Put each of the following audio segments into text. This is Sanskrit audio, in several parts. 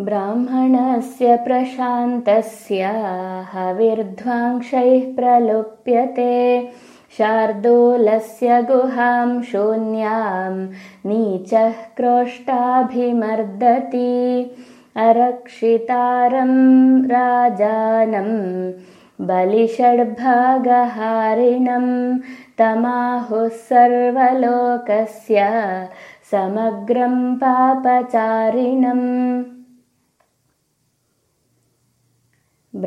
ब्राह्मणस्य प्रशान्तस्य हविर्ध्वांशैः प्रलुप्यते। शार्दूलस्य गुहां शून्यां नीचः क्रोष्टाभिमर्दति। अरक्षितारं राजानं बलिषड्भागहारिणं तमाहुः सर्वलोकस्य समग्रं पापचारिणम्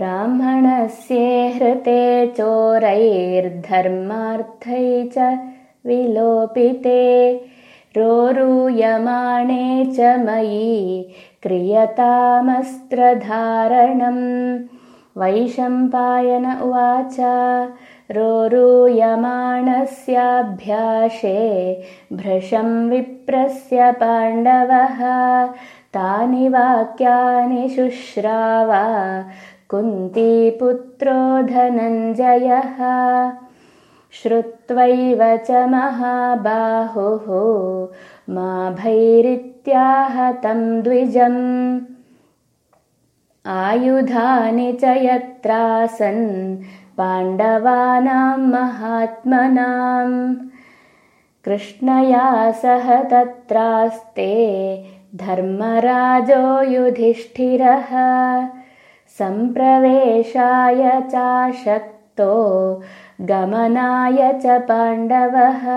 ब्राह्मणस्य हृते चोरैर्धर्मार्थै च विलोपिते। रोरूयमाणे च मयि क्रियतामस्त्रधारणम्। वैशम्पायन उवाच रोरूयमाणस्याभ्यासे भृशं विप्रस्य पाण्डवः। तानि वाक्यानि शुश्राव कुन्तीपुत्रो धनञ्जयः श्रुत्वैव च महाबाहुः। मा भैरित्याहतं द्विजम्। आयुधानि च यत्रासन् पाण्डवानां महात्मनां कृष्णया सह तत्रास्ते धर्मराजो युधिष्ठिरः सम्प्रवेशाय चाशक्तो गमनाय च पाण्डवः